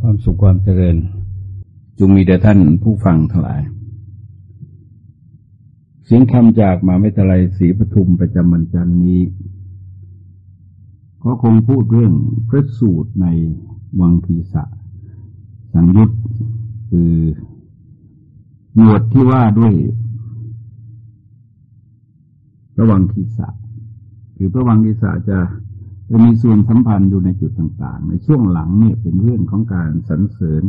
ความสุขความเจริญจงมีแด่ท่านผู้ฟังทั้งหลาย เสียงคำจากมาไม่ทลายศรีปทุมประจำวันจันนี้ ก็คงพูดเรื่องพระสูตรในวังคีสะ สังยุตคือหมวดที่ว่าด้วยระวังคีสะคือพระวังคีสะจะ จะมีส่วนสัมพันธ์อยู่ในจุดต่างๆ ในช่วงหลังเนี่ยเป็นเรื่องของการสรรเสริญ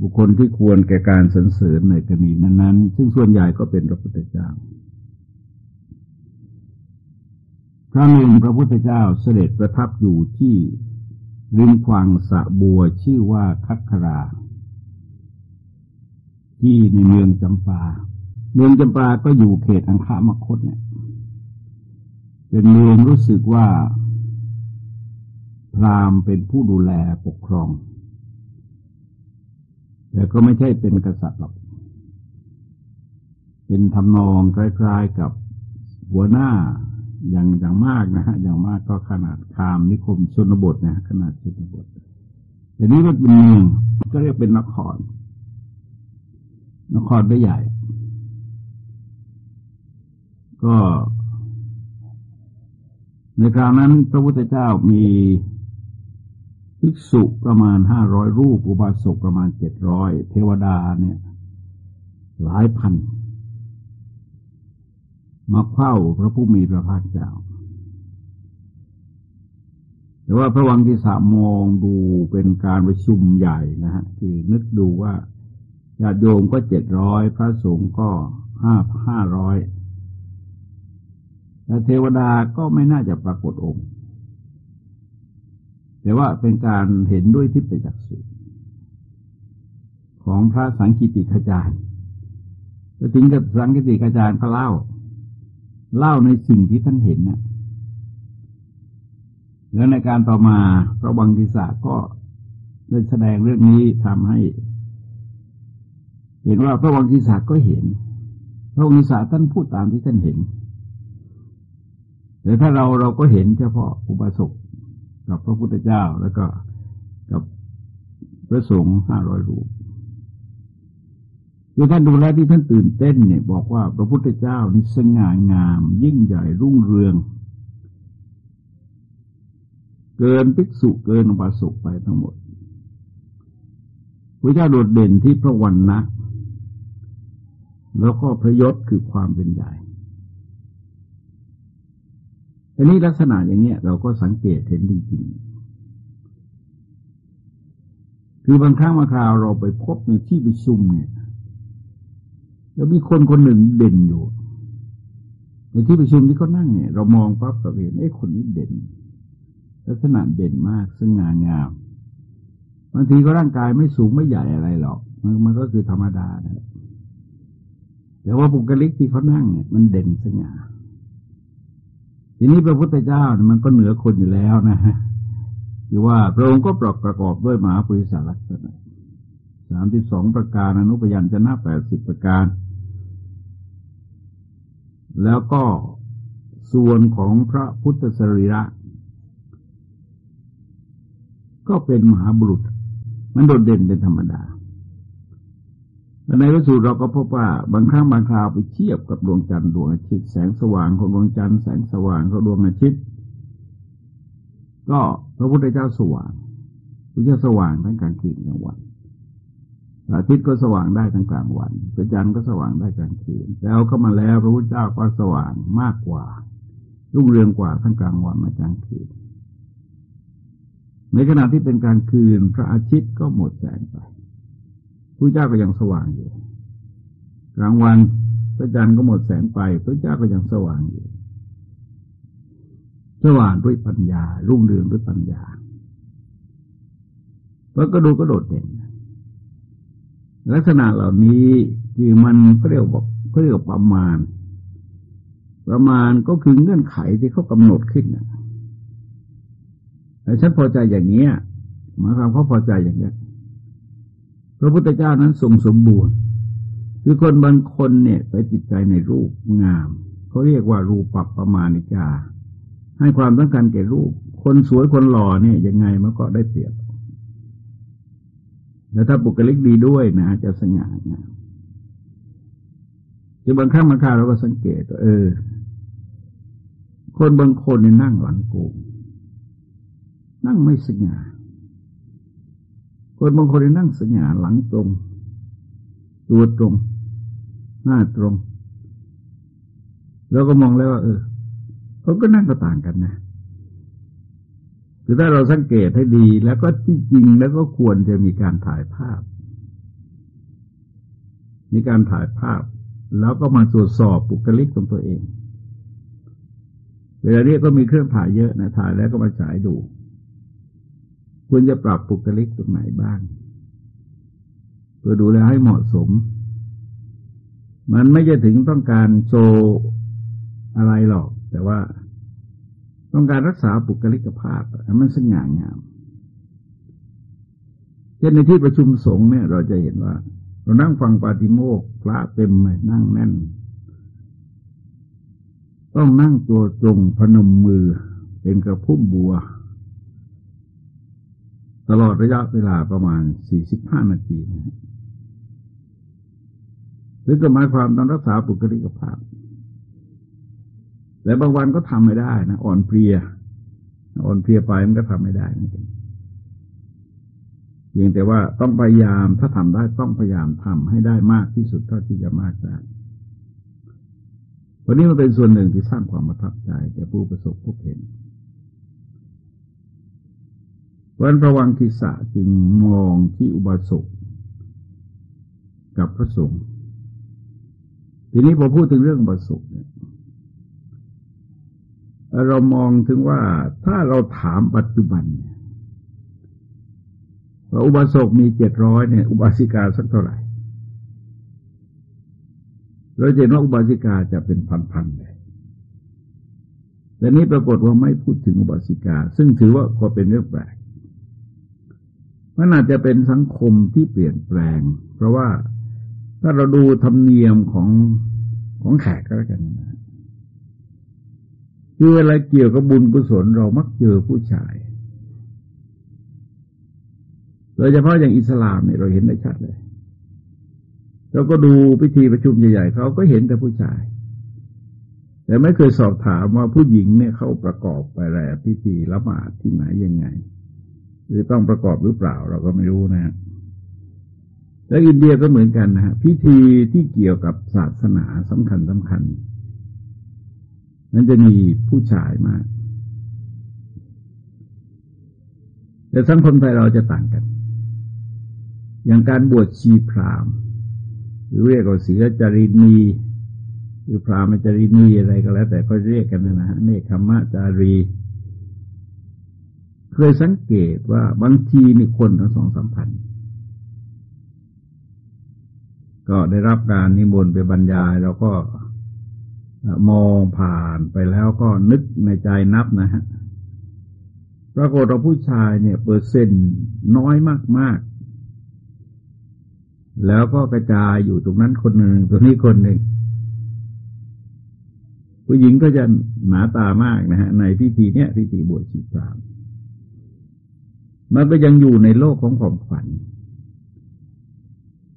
บุคคลที่ควรแก่การสรรเสริญในกรณีนั้นๆ ซึ่งส่วนใหญ่ก็เป็นพระพุทธเจ้าครั้งหนึ่งพระพุทธเจ้าเสด็จประทับอยู่ที่ริมควางสะบัวชื่อว่าคัคครา ที่ในเมืองจำปา เมืองจำปาก็อยู่เขตอังคามคตเนี่ย เป็นเมืองรู้สึกว่า พราหมณ์เป็นผู้ดูแลปกครอง แต่ก็ไม่ใช่เป็นกษัตริย์หรอก เป็นทำนองคล้ายๆกับหัวหน้าอย่างอย่างมากนะฮะอย่างมากก็ขนาดคามนิคมชนบทนะขนาดชนบทแต่นี้มันเป็นเมืองก็เรียกเป็นนคร นครไม่ใหญ่ ก็ในคราวนั้นพระพุทธเจ้ามี ภิกษุประมาณห้าร้อยรูป อุบาสกประมาณเจ็ดร้อยเทวดาเนี่ย หลายพัน มาเข้าพระผู้มีพระภาคเจ้า แต่ว่าพระวังที่สามมองดูเป็นการประชุมใหญ่นะฮะคือนึกดูว่าญาติโยมก็เจ็ดร้อยพระสงฆ์ก็ห้าห้าร้อยแต่เทวดาก็ไม่น่าจะปรากฏองค์ แต่ว่าเป็นการเห็นด้วยทิพยจักษุของพระสังกิติขจารย์แล้ถึงกับสังกิติขจารย์ก็เล่า เล่าในสิ่งที่ท่านเห็นนะแล้วในการต่อมาพระวังกิสาก็ได้แสดงเรื่องนี้ทำให้ เห็นว่าพระวังกิสาก็เห็น พระวังกิสาท่านพูดตามที่ท่านเห็นแต่ถ้าเราเราก็เห็นเฉพาะอุบาสก กับพระพุทธเจ้าแล้วก็กับพระสงฆ์ห้าร้อยรูปคือท่านดูแลที่ท่านตื่นเต้นเนี่ยบอกว่าพระพุทธเจ้านี่สง่างาม ยิ่งใหญ่รุ่งเรือง เกินภิกษุเกินอุบาสกไปทั้งหมดพระเจ้าโดดเด่นที่พระวันนะแล้วก็พระยศคือความเป็นใหญ่ อันนี้ลักษณะอย่างเนี้ยเราก็สังเกตเห็นจริงๆ คือบางครั้งบางคราวเราไปพบในที่ประชุมเนี่ย แล้วมีคนคนหนึ่งเด่นอยู่ ในที่ประชุมที่เขานั่งเนี่ย เรามองปั๊บเราเห็นไอ้คนนี้เด่น ลักษณะเด่นมากซึ่งงานงามบางทีก็ร่างกายไม่สูงไม่ใหญ่อะไรหรอกมันมันก็คือธรรมดานะแต่ว่าบุคลิกที่เขานั่งเนี่ยมันเด่นสง่า ทีนี้พระพุทธเจ้ามันก็เหนือคนอยู่แล้วนะฮะคือว่าพระองค์ก็ประประกอบด้วยมหาปุริสาลักษณะสามที่สองประการอนุปยัญชนะแปดสิบประการ แล้วก็ส่วนของพระพุทธสรีระ ก็เป็นมหาบุรุษ มันโดดเด่นเป็นธรรมดา ในพระสูตรเราก็พบว่าบางครั้งบางคราวไปเทียบกับดวงจันทร์ดวงอาทิตย์แสงสว่างของดวงจันทร์แสงสว่างของดวงอาทิตย์ ก็พระพุทธเจ้าสว่างพระเจ้าสว่างทั้งกลางคืนกลางวันอาทิตย์ก็สว่างได้ทั้งกลางวันพระจันทร์ก็สว่างได้กลางคืนแล้วก็มาแล้วพระพุทธเจ้าก็สว่างมากกว่า รุ่งเรืองกว่าทั้งกลางวันมากลางคืน ในขณะที่เป็นกลางคืน พระอาทิตย์ก็หมดแสงไป พระเจ้าก็ยังสว่างอยู่ กลางวันพระจันทร์ก็หมดแสงไปพระเจ้าก็ยังสว่างอยู่ สว่างด้วยปัญญา รุ่งเรืองด้วยปัญญาแล้วก็ดูก็โดดเด่นลักษณะเหล่านี้คือมันเขาเรียกบอกเขาเรียกประมาณ ประมาณก็คือเงื่อนไขที่เขากำหนดขึ้นนะแต่ฉันพอใจอย่างเนี้ยหมายความเขาพอใจอย่างเนี้ย พระพุทธเจ้านั้นทรงสมบูรณ์ คือคนบางคนเนี่ยไปติดใจในรูปงามเขาเรียกว่ารูปปับประมาณิกา ให้ความต้องการแก่รูป คนสวยคนหล่อเนี่ยยังไงมันก็ได้เปรียบแล้วถ้าบุคลิกดีด้วยนะจะสง่างามคือบางครั้งบางคราวเราก็สังเกตเออ คนบางคนเนี่ยนั่งหลังโกงนั่งไม่สง่า คนบางคนนั่งสง่าหลังตรง ตัวตรง หน้าตรง แล้วก็มองแล้วว่า เออเขาก็นั่งก็ต่างกันนะคือถ้าเราสังเกตให้ดี แล้วก็ที่จริงแล้วก็ควรจะมีการถ่ายภาพ มีการถ่ายภาพ แล้วก็มาตรวจสอบปุคลิกของตัวเอง เวลาเนี้ก็มีเครื่องถ่ายเยอะนะถ่ายแล้วก็มาฉายดู ควรจะปรับปุคลิกตรงไหนบ้างเพื่อดูแลให้เหมาะสม มันไม่จะถึงต้องการโชว์อะไรหรอก แต่ว่าต้องการรักษาปุคลิกภาพมันสง่างามเช่นในที่ประชุมสงฆ์เนี่ย เราจะเห็นว่า เรานั่งฟังปาติโมกพระเต็มเลยนั่งแน่น ต้องนั่งตัวตรงพนมมือเป็นกระพุ่มบัว ตลอดระยะเวลาประมาณสี่สิบห้านาทีนะหรือก็หมายความต้องรักษาปุคลิกภาพ แต่บางวันก็ทำไม่ได้นะอ่อนเพลีย อ่อนเพลียไปมันก็ทำไม่ได้เหมือนกันเพียงแต่ว่าต้องพยายามถ้าทำได้ต้องพยายามทำให้ได้มากที่สุดเท่าที่จะมากได้วันนี้มันเป็นส่วนหนึ่งที่สร้างความประทับใจแก่ผู้ประสบพบเห็น วันประวังคิสะจึงมองที่อุบาสกกับพระสงฆ์ทีนี้พอพูดถึงเรื่องอุบาสกเนี่ยเรามองถึงว่าถ้าเราถามปัจจุบันว่าอุบาสกมีเจ็ดร้อยเนี่ย อุบาสิกาสักเท่าไหร่เราเห็นว่าอุบาสิกาจะเป็นพันๆเลยแต่นี้ปรากฏว่าไม่พูดถึงอุบาสิกา ซึ่งถือว่าก็เป็นเรื่องแปลก มันอาจจะเป็นสังคมที่เปลี่ยนแปลง เพราะว่าถ้าเราดูธรรมเนียมของของแขกก็แล้วกันนะคือเวลาเกี่ยวกับบุญกุศลเรามักเจอผู้ชายโดยเฉพาะอย่างอิสลามเนี่ยเราเห็นได้ชัดเลยเราก็ดูพิธีประชุมใหญ่ๆเขาก็เห็นแต่ผู้ชาย แต่ไม่เคยสอบถามว่าผู้หญิงเนี่ยเขาประกอบไปอะไรพิธีละหมาดที่ไหนยังไง หรือต้องประกอบหรือเปล่า เราก็ไม่รู้นะฮะแล้วอินเดียก็เหมือนกันนะฮะพิธีที่เกี่ยวกับศาสนาสำคัญสำคัญ นั้นจะมีผู้ชายมาก แต่สังคมไทยเราจะต่างกัน อย่างการบวชชีพรามหรือเรียกว่าศีลจารินีหรือพรามจารินีอะไรก็แล้ว แต่ก็เรียกกันนะฮะเนคขมะจารี เคยสังเกตว่าบางทีนี่คนทั้งสองสามพันก็ได้รับการนิมนต์ไปบรรยายแล้วก็มองผ่านไปแล้วก็นึกในใจนับนะฮะปรากฏว่าผู้ชายเนี่ยเปอร์เซ็นต์น้อยมาก ๆ แล้วก็กระจายอยู่ตรงนั้นคนหนึ่งตรงนี้คนหนึ่งผู้หญิงก็จะหนาตามากนะฮะในพิธีเนี้ยพิธีบวชชีพราม มันก็ยังอยู่ในโลกของความฝัน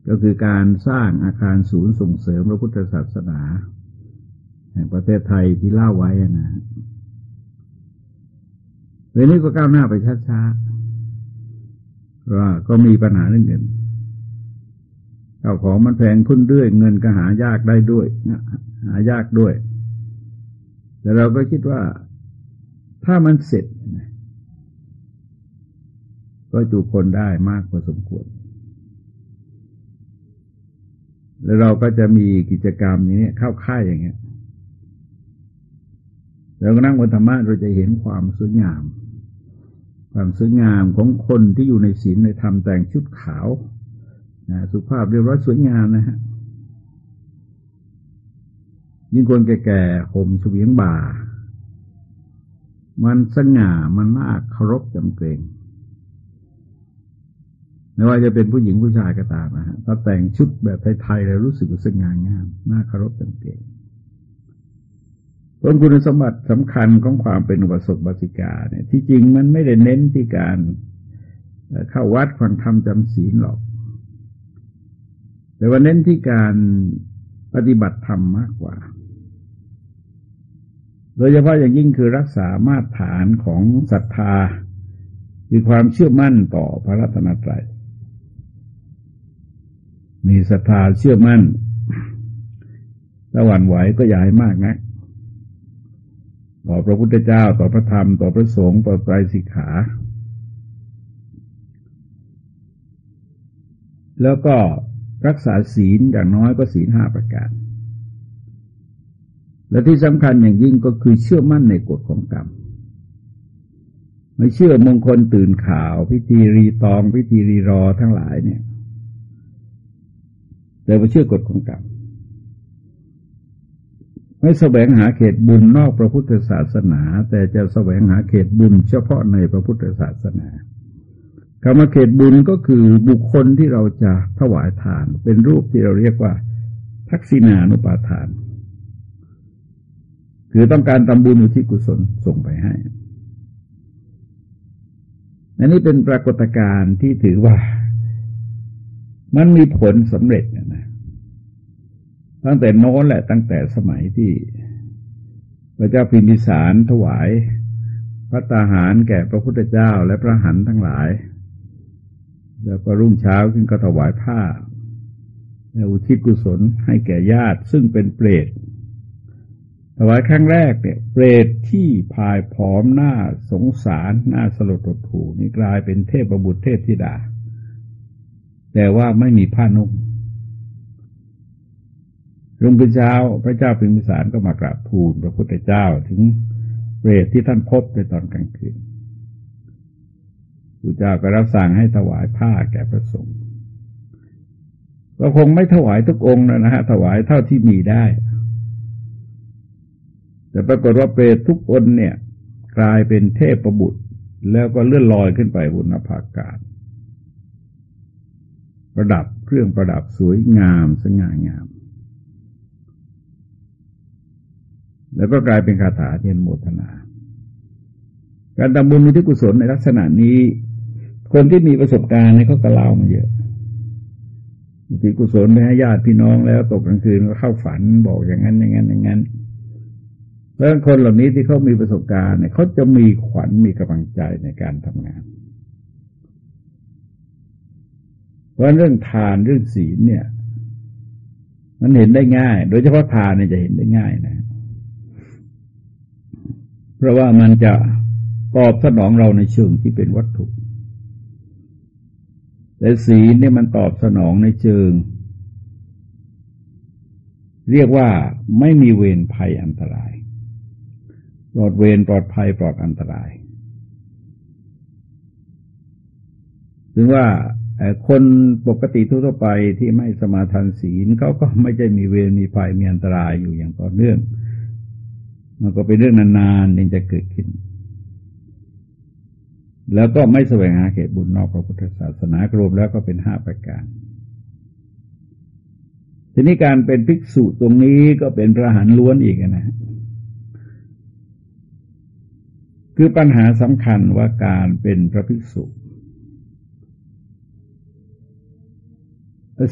ก็คือการสร้างอาคารศูนย์ส่งเสริมพระพุทธศาสนาแห่งประเทศไทยที่เล่าไว้นะเวลนี้ก็ก้าวหน้าไปช้าๆว่าก็มีปัญหาเรื่องเงินเจ้าของมันแพงขึ้นเรื่อยเงินก็หายากได้ด้วยหายากด้วย แต่เราก็คิดว่าถ้ามันเสร็จ ก็จูคนได้มากพอสมควร แล้วเราก็จะมีกิจกรรมนี้เข้าค่ายอย่างเงี้ยแล้วก็นั่งบนธรรมะเราจะเห็นความสวยงาม ความสวยงามของคนที่อยู่ในศีลในธรรมแต่งชุดขาวนะสุภาพเรียบร้อยสวยงามนะฮะยิ่งคนแก่ๆห่มเฉวียงบ่า มันสง่ามันน่าเคารพจำเกรง ไม่ว่าจะเป็นผู้หญิงผู้ชายก็ตามนะฮะถ้าแต่งชุดแบบไทยๆแล้วรู้สึกสง่างามน่าเคารพจำเกรงผลคุณสมบัติสำคัญของความเป็นอุปสมบทิกาเนี่ย ที่จริงมันไม่ได้เน้นที่การเข้าวัดฟังธรรมจำศีลหรอก แต่ว่าเน้นที่การปฏิบัติธรรมมากกว่า โดยเฉพาะอย่างยิ่งคือรักษามาตรฐานของศรัทธาคือความเชื่อมั่นต่อพระรัตนตรัย มีศรัทธาเชื่อมั่นถ้าหวั่นไหวก็อย่าให้มากนะต่อพระพุทธเจ้าต่อพระธรรม ต่อพระสงฆ์ต่อไตรสิกขา แล้วก็รักษาศีลอย่างน้อยก็ศีลห้าประการ และที่สำคัญอย่างยิ่งก็คือเชื่อมั่นในกฎของกรรมไม่เชื่อมงคลตื่นข่าว พิธีรีตอง พิธีรีรอทั้งหลายเนี่ย แต่ว่าเชื่อกฎของกรรมไม่แสวงหาเขตบุญนอกพระพุทธศาสนา แต่จะแสวงหาเขตบุญเฉพาะในพระพุทธศาสนาคำว่าเขตบุญก็คือบุคคลที่เราจะถวายทาน เป็นรูปที่เราเรียกว่า ทักษิณานุปาทาน คือต้องการทำบุญอุทิศกุศลส่งไปให้อันนี้เป็นปรากฏการณ์ที่ถือว่า มันมีผลสำเร็จนะตั้งแต่โน้นแหละตั้งแต่สมัยที่ พระเจ้าพิมพิสารถวายพระตาหารแก่พระพุทธเจ้าและพระหันทั้งหลาย แล้วก็รุ่งเช้าขึ้นก็ถวายผ้าและอุทิศกุศลให้แก่ญาติซึ่งเป็นเปรตถวายครั้งแรกเนี่ย เปรตที่พายผอมหน้าสงสารหน้าสลดตดถูนี่กลายเป็นเทพบุตรเทพธิดา แต่ว่าไม่มีผ้านุ่งรุ่งขึ้นเช้าพระเจ้าพิมพิสารก็มากราบทูลพระพุทธเจ้าถึงเปรตที่ท่านพบในตอนกลางคืนพระเจ้าก็รับสั่งให้ถวายผ้าแก่พระสงฆ์ก็คงไม่ถวายทุกองค์นะฮะถวายเท่าที่มีได้ แต่ปรากฏว่าเปรตทุกคนเนี่ย กลายเป็นเทพประบุตร แล้วก็เลื่อนลอยขึ้นไปบนนภาอากาศ ประดับเครื่องประดับสวยงามสง่างาม แล้วก็กลายเป็นคาถาเทียนโมทนา การทำบุญมีที่กุศลในลักษณะนี้ คนที่มีประสบการณ์เนี่ยเขาก็เล่ามาเยอะมีกุศลไปให้ญาติพี่น้องแล้วตกกลางคืนก็เข้าฝันบอกอย่างนั้นอย่างนั้นอย่างนั้นเพราะคนเหล่านี้ที่เขามีประสบการณ์เนี่ยเขาจะมีขวัญมีกำลังใจในการทำงาน เพ ราะเรื่องทานเรื่องศีลเนี่ย มันเห็นได้ง่าย โดยเฉพาะทานเนี่ยจะเห็นได้ง่ายนะ เพราะว่ามันจะตอบสนองเราในเชิงที่เป็นวัตถุแต่ศีลเนี่ยมันตอบสนองในเชิง เรียกว่าไม่มีเวรภัยอันตรายปลอดเวรปลอดภัยปลอดอันตรายถึงว่า คนปกติทั่วไปที่ไม่สมาทานศีลเขาก็ไม่ใช่มีเวรมีภัยมีอันตรายอยู่อย่างต่อเนื่อง มันก็เป็นเรื่องนานๆนี่จะเกิดขึ้น แล้วก็ไม่แสวงหาเขตบุญนอกพระพุทธศาสนารวมแล้วก็เป็นห้าประการ ทีนี้การเป็นภิกษุตรงนี้ก็เป็นพระหันล้วนอีกนะคือปัญหาสำคัญว่าการเป็นพระภิกษุ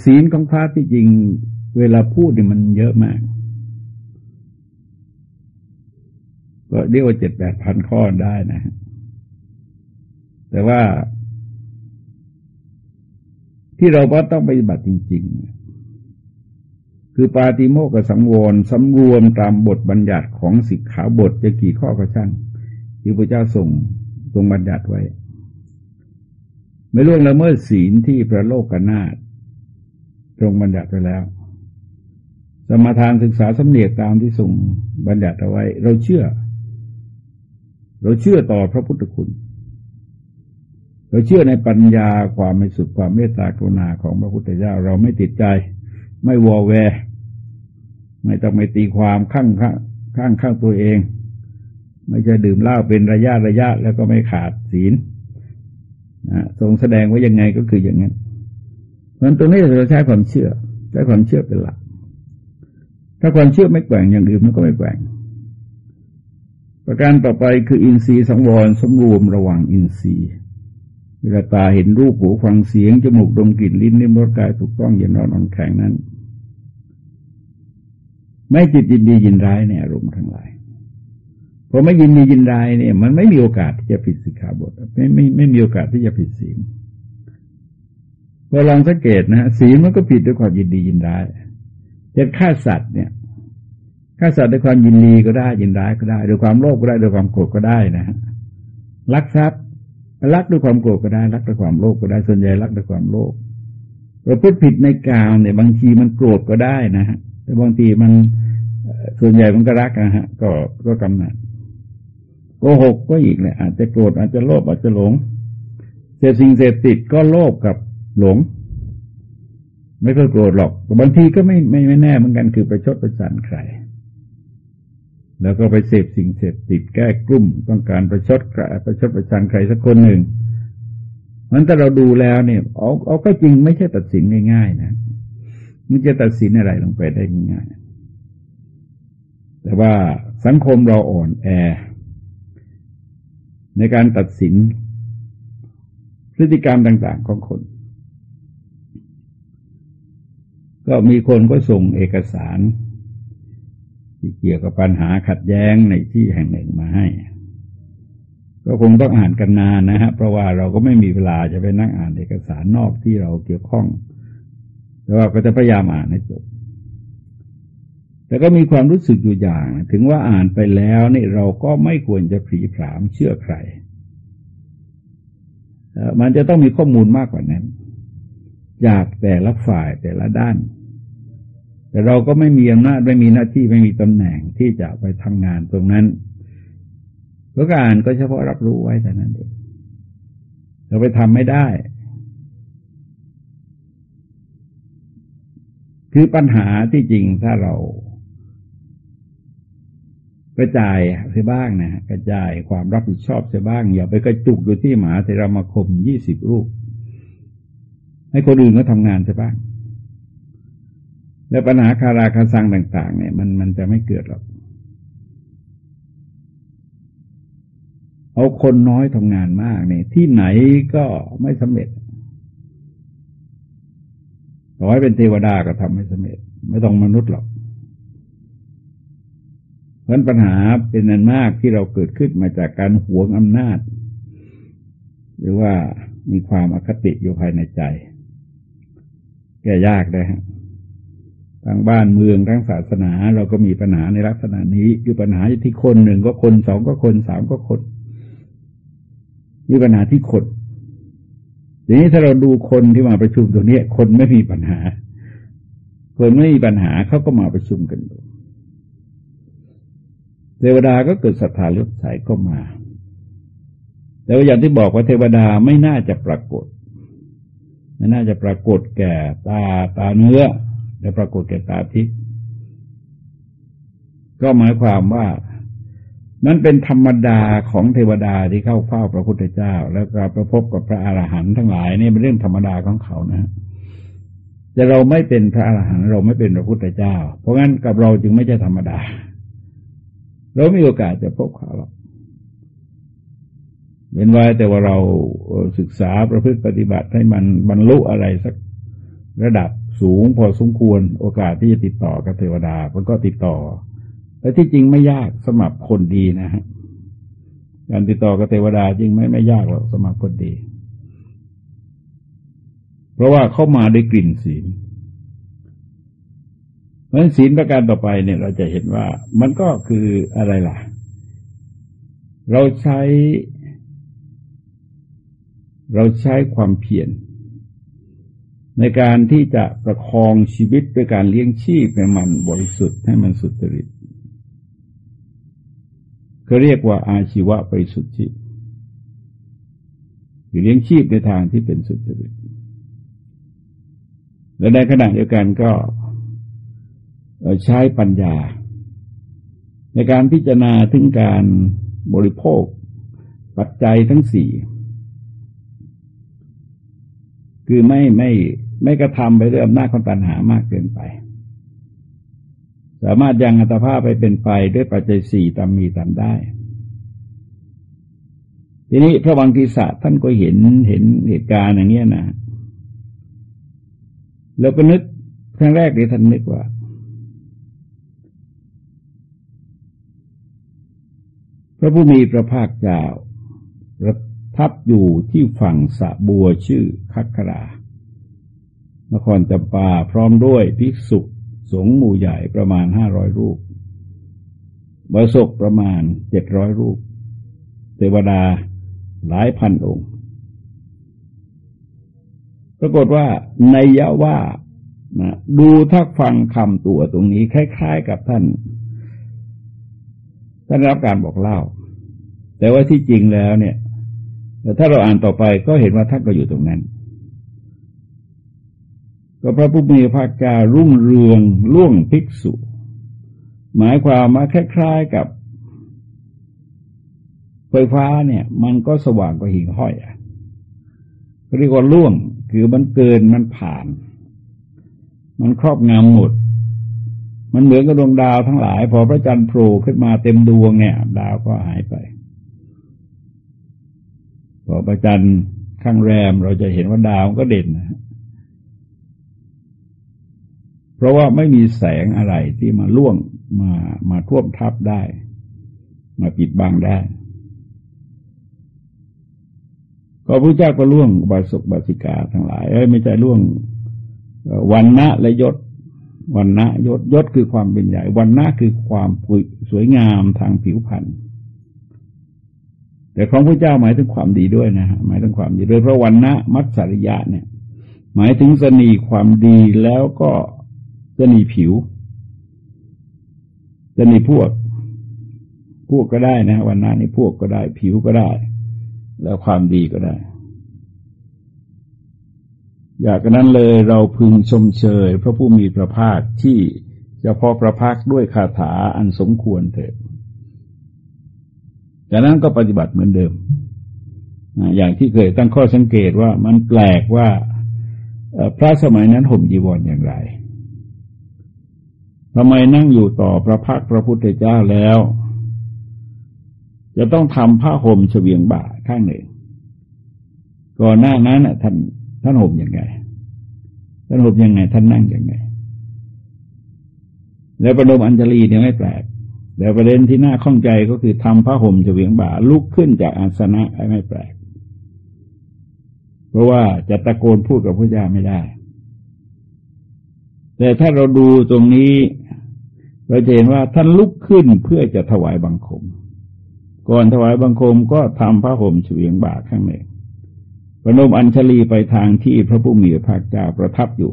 ศีลของพระที่จริง เวลาพูดเนี่ยมันเยอะมาก ก็เรียกว่าเจ็ดแปดพันข้อได้นะแต่ว่า ที่เราว่าต้องปฏิบัติจริง ๆ คือปาติโมกสังวรสำรวมตามบทบัญญัติของสิกขาบทจะกี่ข้อก็ช่างที่พระเจ้าส่งทรงบัญญัติไว้ ไม่ล่วงละเมิดศีลที่พระโลกกนาถ ตรงบัญญัติไว้แล้ว สมทานศึกษาสำเนียกตามที่ส่งบัญญัติเอาไว้ เราเชื่อ เราเชื่อต่อพระพุทธคุณ เราเชื่อในปัญญาความไม่สุดความเมตตากรุณาของพระพุทธเจ้า เราไม่ติดใจ ไม่วอแว ไม่ต้องไปตีความข้างข้างข้างข้างตัวเอง ไม่จะดื่มเหล้าเป็นระยะระยะแล้วก็ไม่ขาดศีลนะทรงแสดงว่ายังไงก็คืออย่างนั้น เพราะตรงนี้เราใช้ความเชื่อใช้ความเชื่อเป็นหลัก ถ้าความเชื่อไม่แกว่งอย่างอื่นมันก็ไม่แกว่งประการต่อไปคืออินทรีย์สังวรสมรวมระว่างอินทรีย์เวลาตาเห็นรูปหูฟังเสียงจมูกดมกลิ่นลิ้นลิ้มรสกายถูกต้องเย็นร้อนอ่อนแข็งนั้น ไม่จิตยินดียินร้ายในอารมณ์ทั้งหลายพอไม่ยินดียินร้ายเนี่ย มันไม่มีโอกาสที่จะผิดสิกขาบทไม่ไม่ไม่มีโอกาสที่จะผิดศีล พอลองสังเกตนะฮะศีลมันก็ผิดด้วยความยินดียินร้ายจะฆ่าสัตว์เนี่ยฆ่าสัตว์ด้วยความยินดีก็ได้ยินร้ายก็ได้ด้วยความโลภก็ได้ด้วยความโกรธก็ได้นะฮะลักทรัพย์รักด้วยความโกรธก็ได้รักด้วยความโลภก็ได้ส่วนใหญ่รักด้วยความโลภเราพูดผิดในกาวเนี่ย บางทีมันโกรธก็ได้นะฮะแต่บางทีมันส่วนใหญ่มันก็รักนะฮะ ก็ก็กำหนัดโกหกก็อีกเลยอาจจะโกรธอาจจะโลภอาจจะหลงเสพสิ่งเสพติดก็โลภกับ หลง ไม่ก็โกรธหรอกบางทีก็ไม่ไม่ไม่แน่เหมือนกันคือไปชดประสานใคร แล้วก็ไปเสพสิ่งเสพติดแก้กลุ่ม ต้องการประชดประชดประสานใครสักคนหนึ่งมันถ้าเราดูแล้วเนี่ยเอาเอาก็จริงไม่ใช่ตัดสินง่าย ๆ นะมันจะตัดสินอะไรลงไปได้ง่ายๆแต่ว่าสังคมเราอ่อนแอ ในการตัดสินพฤติกรรมต่าง ๆ ของคน ก็มีคนก็ส่งเอกสาร ที่เกี่ยวกับปัญหาขัดแย้งในที่แห่งหนึ่งมาให้ ก็คงต้องอ่านกันนานนะฮะเพราะว่าเราก็ไม่มีเวลาจะไปนั่งอ่านเอกสารนอกที่เราเกี่ยวข้อง แต่ว่าก็จะพยายามอ่านให้จบแต่ก็มีความรู้สึกอยู่อย่าง ถึงว่าอ่านไปแล้วนี่เราก็ไม่ควรจะผีผามเชื่อใคร มันจะต้องมีข้อมูลมากกว่านั้น จากแต่ละฝ่ายแต่ละด้าน แต่เราก็ไม่มีอำนาจไม่มีหน้าที่ไม่มีตำแหน่งที่จะไปทำงานตรงนั้นก็การก็เฉพาะรับรู้ไว้แต่นั้นเองเราไปทำไม่ได้ คือปัญหาที่จริงถ้าเรากระจายเสียบ้างนะกระจายความรับผิดชอบเสียบ้าง อย่าไปกระจุกอยู่ที่หมาเทรมาคมยี่สิบรูป ให้คนอื่นก็ทำงานเสียบ้าง แล้วปัญหาคาราคาซังต่าง ๆ เนี่ย มันมันจะไม่เกิดหรอก เอาคนน้อยทำงานมากเนี่ย ที่ไหนก็ไม่สำเร็จต่อให้เป็นเทวดาก็ทำไม่สำเร็จ ไม่ต้องมนุษย์หรอกเพราะปัญหาเป็นนันมากที่เราเกิดขึ้นมาจากการหวงอำนาจ หรือว่ามีความอคติอยู่ภายในใจ แก้ยากเลยฮะ ทั้งบ้านเมืองทั้งศาสนา เราก็มีปัญหาในลักษณะนี้คือปัญหาที่คนหนึ่งก็คนสองก็คนสามก็คนมีปัญหาที่คนทีนี้ถ้าเราดูคนที่มาประชุมตรงนี้คนไม่มีปัญหา คนไม่มีปัญหาเขาก็มาประชุมกันดูเทวดาก็เกิดศรัทธาเลื่อมใสก็มา แต่ว่าอย่างที่บอกว่าเทวดาไม่น่าจะปรากฏ ไม่น่าจะปรากฏแก่ตาตาเนื้อ และปรากฏแก่ตาทิพย์ก็หมายความว่ามันเป็นธรรมดาของเทวดาที่เข้าเฝ้าพระพุทธเจ้า แล้วก็ประพบกับพระอาหารหันต์ทั้งหลายนี่เป็นเรื่องธรรมดาของเขานะแต่เราไม่เป็นพระอาหารหันต์เราไม่เป็นพระพุทธเจ้า เพราะงั้นกับเราจึงไม่ใช่ธรรมดา เราไม่มีโอกาสจะพบเขาหรอกเป็นไว้แต่ว่าเราศึกษาประพฤติปฏิบัติให้มันบรรลุอะไรสักระดับ สูงพอสมควรโอกาสที่จะติดต่อกับเทวดา มันก็ติดต่อแต่ที่จริงไม่ยากสมัครคนดีนะฮะการติดต่อกับเทวดาจริงไม่ไม่ยากหรอกสมัครคนดี เพราะว่าเข้ามาด้วยกลิ่นศีลเพราะฉะนั้นศีลประการต่อไปเนี่ย เราจะเห็นว่ามันก็คืออะไรล่ะ เราใช้ เราใช้ความเพียร ในการที่จะประคองชีวิตด้วยการเลี้ยงชีพให้มันบริสุทธิ์ให้มันสุจริตเขาเรียกว่าอาชีวะไปสุทธิคือเลี้ยงชีพในทางที่เป็นสุจริตและในขณะเดียวกันก็ใช้ปัญญา ในการพิจารณาถึงการบริโภค ปัจจัยทั้งสี่ คือไม่ไม่ ไม่กระทำไปด้วยอำนาจของตัณหามากเกินไป สามารถยังอัตภาพไปเป็นไปด้วยปัจจัยสี่ตามมีตามได้ ทีนี้พระวังกีศาท่านก็เห็นเห็นเหตุการณ์อย่างนี้นะแล้วก็นึกครั้งแรกที่ท่านนึกว่า พระผู้มีพระภาคเจ้าประทับอยู่ที่ฝั่งสะบัวชื่อคัครา นครจำปาพร้อมด้วยภิกษุสงฆ์หมู่ใหญ่ประมาณห้าร้อยรูปบาศกประมาณเจ็ดร้อยรูป เทวดาหลายพันองค์ ปรากฏว่าในยะว่านะดูถ้าฟังคำตัวตรงนี้ คล้าย ๆ กับท่าน ท่านรับการบอกเล่า แต่ว่าที่จริงแล้วเนี่ย ถ้าเราอ่านต่อไปก็เห็นว่าท่านก็อยู่ตรงนั้น ก็พระผู้มีพระเจ้ารุ่งเรืองล่วงภิกษุ หมายความมาคล้ายๆกับไฟฟ้าเนี่ย มันก็สว่างกว่าหิ่งห้อยอะเรียกว่าล่วงคือมันเกินมันผ่าน มันครอบงำหมด มันเหมือนกับดวงดาวทั้งหลาย พอพระจันทร์โผล่ขึ้นมาเต็มดวงเนี่ย ดาวก็หายไป พอพระจันทร์ข้างแรมเราจะเห็นว่าดาวก็เด่นนะ เพราะว่าไม่มีแสงอะไรที่มาล่วงมามาท่วมทับได้ มาปิดบังได้ ก็พระเจ้าก็ล่วงบาสุกบาสิกาทั้งหลายไม่ใช่ล่วงวันณะและยศวันณะยศยศคือความเป็นใหญ่วันณะคือความสวยงามทางผิวพรรณแต่ของพระเจ้าหมายถึงความดีด้วยนะฮะหมายถึงความดีด้วยเพราะวันณะมัจสริยะเนี่ย หมายถึงสนีความดีแล้วก็ สนีผิวสนีพวก พวกก็ได้นะ วันณะนี่พวกก็ได้ ผิวก็ได้ แล้วความดีก็ได้ อยากนั้นเลยเราพึงชมเชย พระผู้มีพระภาคที่จะพอพระพักด้วยคาถาอันสมควรเถิดจากนั้นก็ปฏิบัติเหมือนเดิม อย่างที่เคยตั้งข้อสังเกตว่ามันแปลกว่าพระสมัยนั้นห่มจีวรออย่างไร ทำไมนั่งอยู่ต่อพระพักพระพุทธเจ้าแล้ว จะต้องทำผ้าห่มเฉวียงบ่าข้างหนึ่ง ก่อนหน้านั้นท่านท่านห่มยังไง ท่านห่มยังไง ท่านนั่งยังไง แล้วประดมอัญชลีเนี่ยไม่แปลกแต่ประเด็นที่น่าข้องใจก็คือทำผ้าห่มเฉวียงบ่าลุกขึ้นจากอาสนะไม่แปลก เพราะว่าจะตะโกนพูดกับพระเจ้าไม่ได้แต่ถ้าเราดูตรงนี้ เราจะเห็นว่าท่านลุกขึ้นเพื่อจะถวายบังคม ก่อนถวายบังคมก็ทำพระห่มเฉียงบาข้างหนึ่งพนมอัญชลีไปทางที่พระผู้มีพระภาคเจ้าประทับอยู่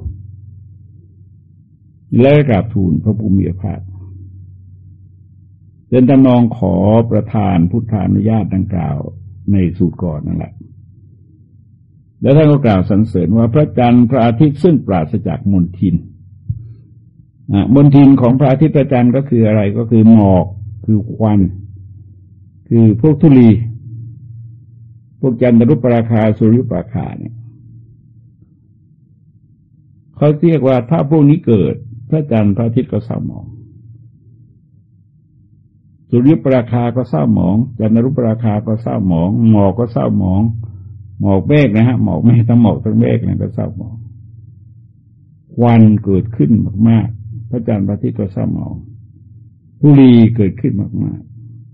และกราบทูลพระผู้มีพระภาคเป็นตำนองขอประทานพุทธานุญาตดังกล่าวในสูตรก่อนนั่นแหละ แล้วท่านก็กล่าวสรรเสริญว่าพระจันทร์พระอาทิตย์ซึ่งปราศจากมนทิน มนทินของพระอาทิตย์พระจันทร์ก็คืออะไรก็คือหมอก คือควัน คือพวกทุลี พวกจันทรุปราคาสุริยุปราคาเนี่ยเขาเรียกว่าถ้าพวกนี้เกิด พระจันทร์พระอาทิตย์ก็เศร้าหมอง สุริยุปราคาก็เศร้าหมอง จันทรุปราคาก็เศร้าหมอง หมอกก็เศร้าหมอง หมอกเมฆนะฮะหมอกเมฆทั้งหมอกทั้งเมฆเนี่ยก็เศร้าหมองควันเกิดขึ้นมากๆ พระจันทร์พระอาทิตย์ก็เศร้าหมองทุลีเกิดขึ้นมาก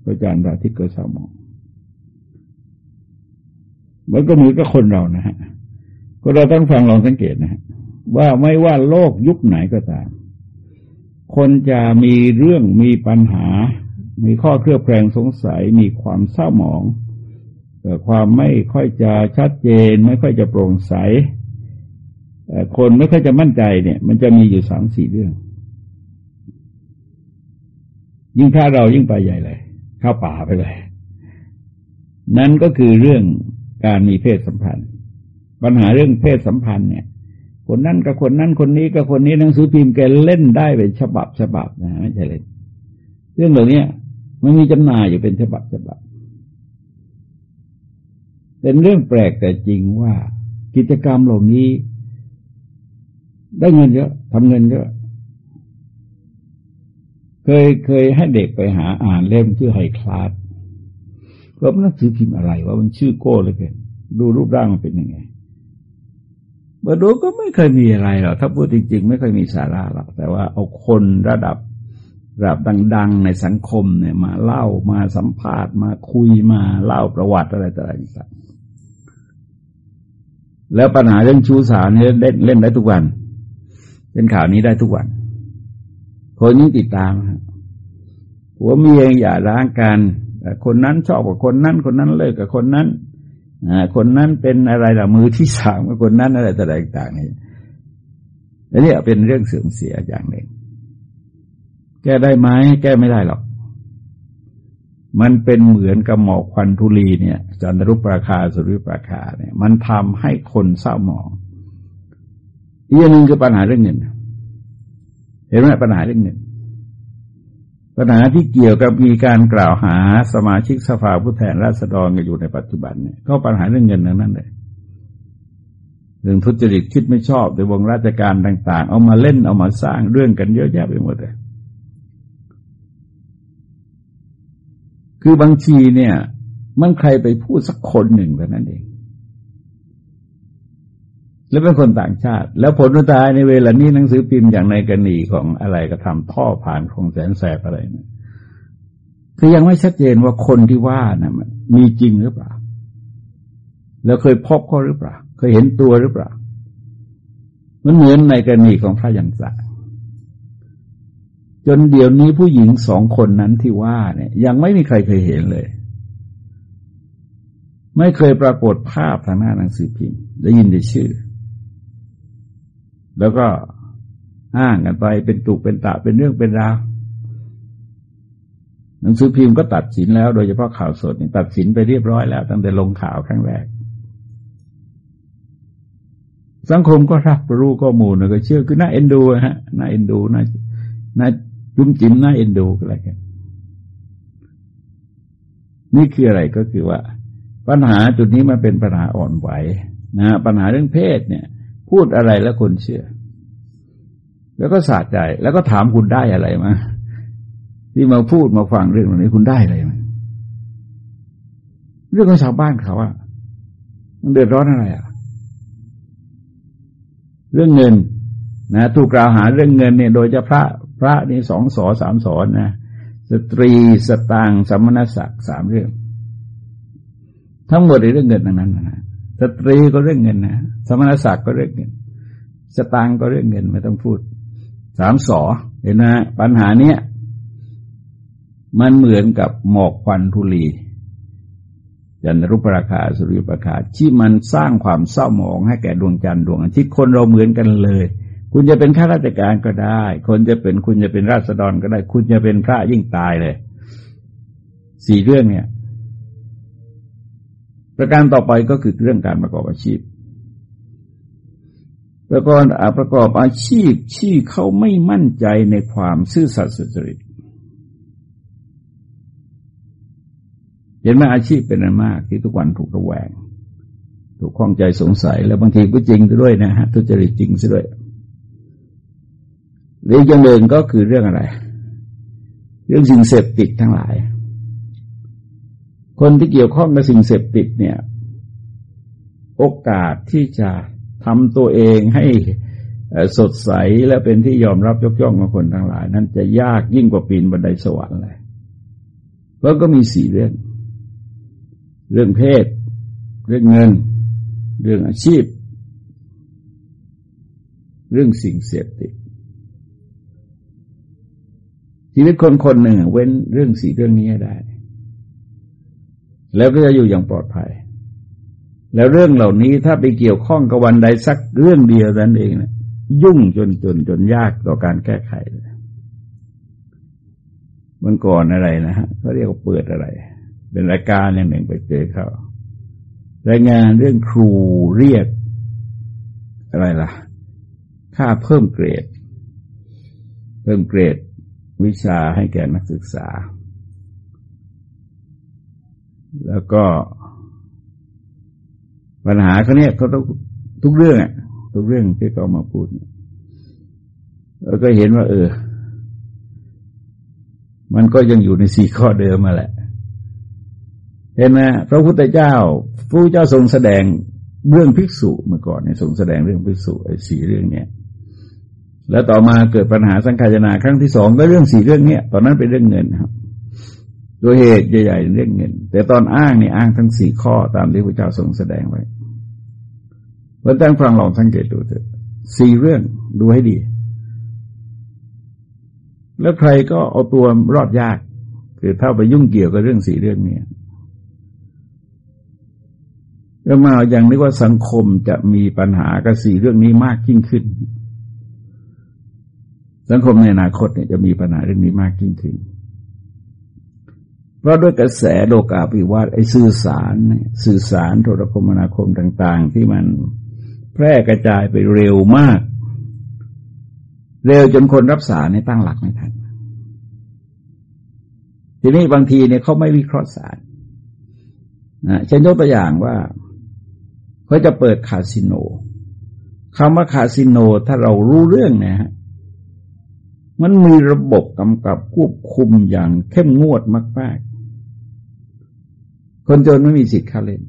พระจันทร์พระอาทิตย์ก็เศร้าหมองมันก็เหมือนกับคนเรานะฮะก็เราต้องฟังลองสังเกตนะฮะว่าไม่ว่าโลกยุคไหนก็ตาม คนจะมีเรื่องมีปัญหา มีข้อเครือบแคลงสงสัย มีความเศร้าหมองความไม่ค่อยจะชัดเจน ไม่ค่อยจะโปร่งใสคนไม่ค่อยจะมั่นใจเนี่ย มันจะมีอยู่สามสี่เรื่อง ยิ่งถ้าเรายิ่งไปใหญ่เลยเข้าป่าไปเลย นั่นก็คือเรื่องการมีเพศสัมพันธ์ ปัญหาเรื่องเพศสัมพันธ์เนี่ย คนนั้นกับคนนั้นคนนี้กับคนนี้หนังสือพิมพ์แกเล่นได้เป็นฉบับฉบับนะไม่ใช่เล่นเรื่องเหล่านี้มันมีจำหน่ายอยู่เป็นฉบับฉบับ เป็นเรื่องแปลกแต่จริงว่ากิจกรรมเหล่านี้ ได้เงินเยอะทำเงินเยอะ เคยเคยให้เด็กไปหาอ่านเล่มชื่อไฮคลาสก็หนังสือพิมพ์อะไรว่ามันชื่อโก้เลยเกันดูรูปร่างมันเป็นยังไงมาดูก็ไม่เคยมีอะไรหรอกถ้าพูดจริง ๆ ไม่เคยมีสาระหรอกแต่ว่าเอาคนระดับระดับดัง ๆ ในสังคมเนี่ยมาเล่ามาสัมภาษณ์มาคุยมาเล่าประวัติอะไรต่างๆแล้วปัญหาเรื่องชู้สาวเนี่ยเล่นเล่นได้ทุกวัน เป็นข่าวนี้ได้ทุกวัน คนนี้ติดตามหัวเมียอย่าร้างกันคนนั้นชอบกับคนนั้น คนนั้นเลิกกับคนนั้นคนนั้นเป็นอะไรล่ะมือที่สามกับคนนั้นอะไรต่างๆนี่อันนี้เป็นเรื่องเสื่อมเสียอย่างหนึ่ง แก้ได้ไหมแก้ไม่ได้หรอก มันเป็นเหมือนกับหมอกควันทุลีเนี่ย จันทรุปราคาสุริปราคาเนี่ย มันทำให้คนเศร้าหมองอีกอย่างหนึ่งคือปัญหาเรื่องเงิน เห็นไหมปัญหาเรื่องเงินปัญหาที่เกี่ยวกับมีการกล่าวหาสมาชิกสภาผู้แทนราษฎรกันอยู่ในปัจจุบันเนี่ยก็ปัญหาเรื่องเงินนั่นเลยเรื่องทุจริตคิดไม่ชอบในวงราชการต่าง ๆ เอามาเล่นเอามาสร้างเรื่องกันเยอะแยะไปหมดเลยคือบางทีเนี่ย มันใครไปพูดสักคนหนึ่งแต่นั้นเอง แล้วเป็นคนต่างชาติ แล้วผลท้ายในเวลานี้หนังสือพิมพ์อย่างในกรณีของอะไรก็ทำท่อผ่านของแสนแสบอะไรเนี่ยคือยังไม่ชัดเจนว่าคนที่ว่านะมันมีจริงหรือเปล่า แล้วเคยพบเขาหรือเปล่า เคยเห็นตัวหรือเปล่า มันเหมือนในกรณีของพระยันสะจนเดี๋ยวนี้ผู้หญิงสองคนนั้นที่ว่าเนี่ย ยังไม่มีใครเคยเห็นเลย ไม่เคยปรากฏภาพทางหน้าหนังสือพิมพ์ ได้ยินได้ชื่อ แล้วก็อ้างกันไปเป็นตุกเป็นตะเป็นเรื่องเป็นราวหนังสือพิมพ์ก็ตัดสินแล้วโดยเฉพาะข่าวสดตัดสินไปเรียบร้อยแล้ว ตั้งแต่ลงข่าวครั้งแรก สังคมก็รับรู้ข้อมูลแล้วก็เชื่อคือน่าเอ็นดูฮะน่าเอ็นดูน่าน่าจุ้มจิ้มน่าเอ็นดูอะไรกันนี่คืออะไรก็คือว่า ปัญหาจุดนี้มันเป็นปัญหาอ่อนไหวนะปัญหาเรื่องเพศเนี่ย พูดอะไรแล้วคนเชื่อ แล้วก็สาใจ แล้วก็ถามคุณได้อะไรมา ที่มาพูดมาฟังเรื่องนี้คุณได้อะไรมาเรื่องของชาวบ้านเขาอะมันเดือดร้อนอะไรอะเรื่องเงินนะถูกกล่าวหาเรื่องเงินเนี่ยโดยจะพระพระนี่สองสอสามสอนนะสตรีสตางสมณศักดิ์สามเรื่อง ทั้งหมดในเรื่องเงินนั้นนะ สตรีก็เรื่องเงินนะสมณศักดิ์ก็เรื่องเงิน สตางก็เรื่องเงินไม่ต้องพูด สามสอเห็นนะปัญหาเนี้ยมันเหมือนกับหมอกควันทุลีจันทรุปราคาสุริยุปราคาที่มันสร้างความเศร้าหมองให้แก่ดวงจันทร์ดวงอาทิตย์คนเราเหมือนกันเลย คุณจะเป็นข้าราชการก็ได้ คนจะเป็นคุณจะเป็นราษฎรก็ได้ คุณจะเป็นพระยิ่งตายเลย สี่เรื่องเนี่ย ประการต่อไปก็คือเรื่องการประกอบอาชีพประกอบประกอบอาชีพที่เขาไม่มั่นใจในความซื่อสัตย์สุจริตเห็นไหมอาชีพเป็นอันมากที่ทุกวันถูกระแวง ถูกข้องใจสงสัย แล้วบางทีก็จริงด้วยนะฮะทุจริตจริงซะด้วยหรืออย่างหนึ่งก็คือเรื่องอะไร เรื่องสิ่งเสพติดทั้งหลาย คนที่เกี่ยวข้องกับสิ่งเสพติดเนี่ย โอกาสที่จะทำตัวเองให้สดใสและเป็นที่ยอมรับยกย่องของคนทั้งหลาย นั้นจะยากยิ่งกว่าปีนบันไดสวรรค์เลยเพราะก็มีสี่เรื่อง เรื่องเพศ เรื่องเงิน เรื่องอาชีพ เรื่องสิ่งเสพติดชีวิตคนคนหนึ่งเว้นเรื่องสี่เรื่องนี้ได้ แล้วก็จะอยู่อย่างปลอดภัย แล้วเรื่องเหล่านี้ถ้าไปเกี่ยวข้องกับวันใดสักเรื่องเดียวนั้นเองนะยุ่งจนจนจนยากต่อการแก้ไขเลยมันก่อนอะไรนะฮะเขาเรียกว่าเปิดอะไร เป็นรายการอย่างหนึ่งไปเจอเขารายงานเรื่องครูเรียกอะไรล่ะ ค่าเพิ่มเกรด เพิ่มเกรดวิชาให้แก่นักศึกษา แล้วก็ปัญหาเขาเนี่ยเขาต้องทุกเรื่องอะทุกเรื่องที่เขามาพูดเราก็เห็นว่า เออ มันก็ยังอยู่ในสี่ข้อเดิมมาแหละ เห็นไหมพระพุทธเจ้าพระเจ้าทรงแสดงเรื่องภิกษุเมื่อก่อนเนี่ยทรงแสดงเรื่องภิกษุไอ้สี่เรื่องเนี่ย แล้วต่อมาเกิดปัญหาสังขารนาครั้งที่สองก็เรื่องสี่เรื่องเนี้ยตอนนั้นเป็นเรื่องเงินครับ ตัวเหตุใหญ่ๆเรื่องเงิน แต่ตอนอ้างนี่อ้างทั้งสี่ข้อตามที่พระเจ้าทรงแสดงไว้วันตั้งฟังลองสังเกตดูเถอะสี่เรื่องดูให้ดี แล้วใครก็เอาตัวรอดยาก คือถ้าไปยุ่งเกี่ยวกับเรื่องสี่เรื่องนี้ก็มาอย่างนี้ว่าสังคมจะมีปัญหากับสี่เรื่องนี้มากยิ่งขึ้น สังคมในอนาคตเนี่ยจะมีปัญหาเรื่องนี้มากยิ่งขึ้น เพราะด้วยกระแสโลกาภิวัตน์ไอ้สื่อสารสื่อสารโทรคมนาคมต่าง ๆ ที่มันแพร่กระจายไปเร็วมาก เร็วจนคนรับสารในตั้งหลักไม่ทันทีนี้บางทีเนี่ยเขาไม่วิเคราะห์สารนะฉันยกตัวอย่างว่าเขาจะเปิดคาสิโนคำว่าคาสิโนถ้าเรารู้เรื่องนะฮะมันมีระบบกำกับควบคุมอย่างเข้มงวดมาก ๆ คนจนไม่มีสิทธิ์เข้าเล่น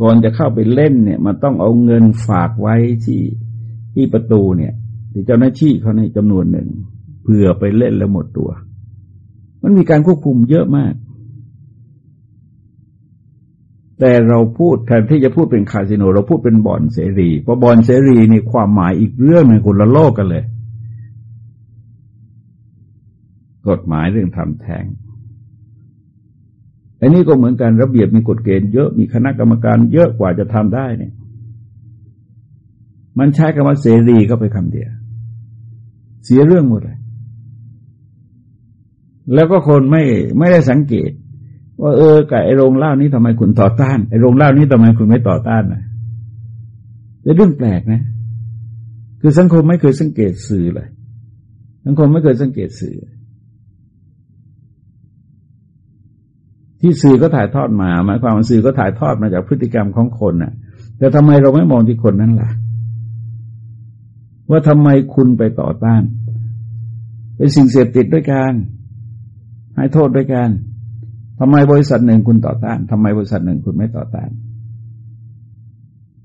ก่อนจะเข้าไปเล่นเนี่ยมันต้องเอาเงินฝากไว้ที่ที่ประตูเนี่ยที่เจ้าหน้าที่เขาในจำนวนหนึ่งเผื่อไปเล่นแล้วหมดตัว มันมีการควบคุมเยอะมาก แต่เราพูดแทนที่จะพูดเป็นคาสิโน เราพูดเป็นบ่อนเสรี เพราะบ่อนเสรีนี่ความหมายอีกเรื่องหนึ่งคนละโลกกันเลย กฎหมายเรื่องทำแท้ง อันนี้ก็เหมือนกันระเบียบมีกฎเกณฑ์เยอะมีคณะกรรมการเยอะกว่าจะทำได้เนี่ย มันใช้คำว่าเสรีก็ไปคำเดียว เสียเรื่องหมดเลย แล้วก็คนไม่ไม่ได้สังเกต ว่าเออกับไอโรงเล่านี้ทำไมคุณต่อต้านไอโรงเล่านี้ทำไมคุณไม่ต่อต้านนะเป็นเรื่องแปลกนะ คือสังคมไม่เคยสังเกตสื่อเลยสังคมไม่เคยสังเกตสื่อ ที่สื่อก็ถ่ายทอดมาหมายความว่าสื่อก็ถ่ายทอดมาจากพฤติกรรมของคนน่ะ แต่ทำไมเราไม่มองที่คนนั้นล่ะ ว่าทำไมคุณไปต่อต้าน เป็นสิ่งเสพติดด้วยกันให้โทษด้วยกันทำไมบริษัทหนึ่งคุณต่อต้านทำไมบริษัทหนึ่งคุณไม่ต่อต้าน